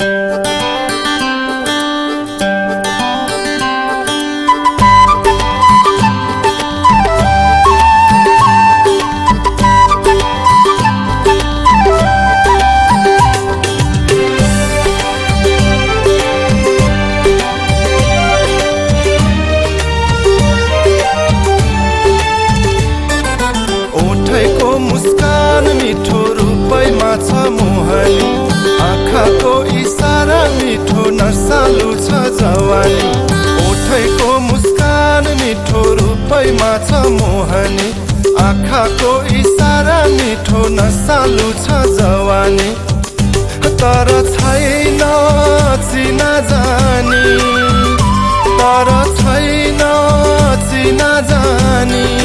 Música मा छ मोहनी। आँखाको इसारा मिठो नसालु छ जवानी। तर छैन चिना जानी। तर छैन चिना जानी।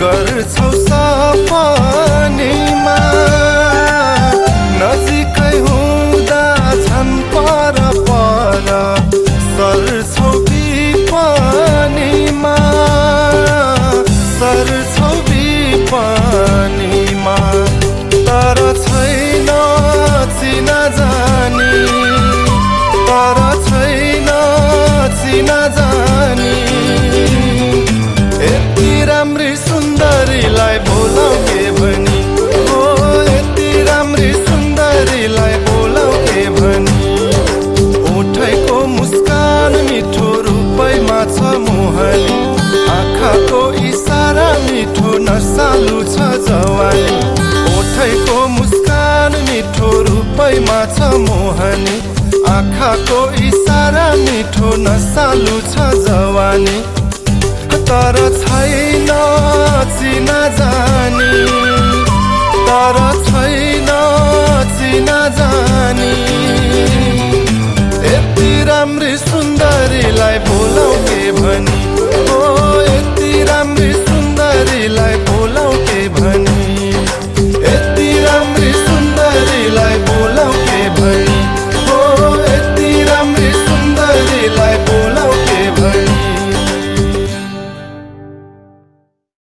गर्छौ सफा मिठो नसालु छ जवानी ओठैको मुस्कान मिठो रूपैमा छ मोहनी। आँखाको इसारा मिठो नसालु छ जवानी। तर छैन चिना जानी। तर छैन चिना जानी। यति राम्री सुन्दरीलाई बोलाउने भनी।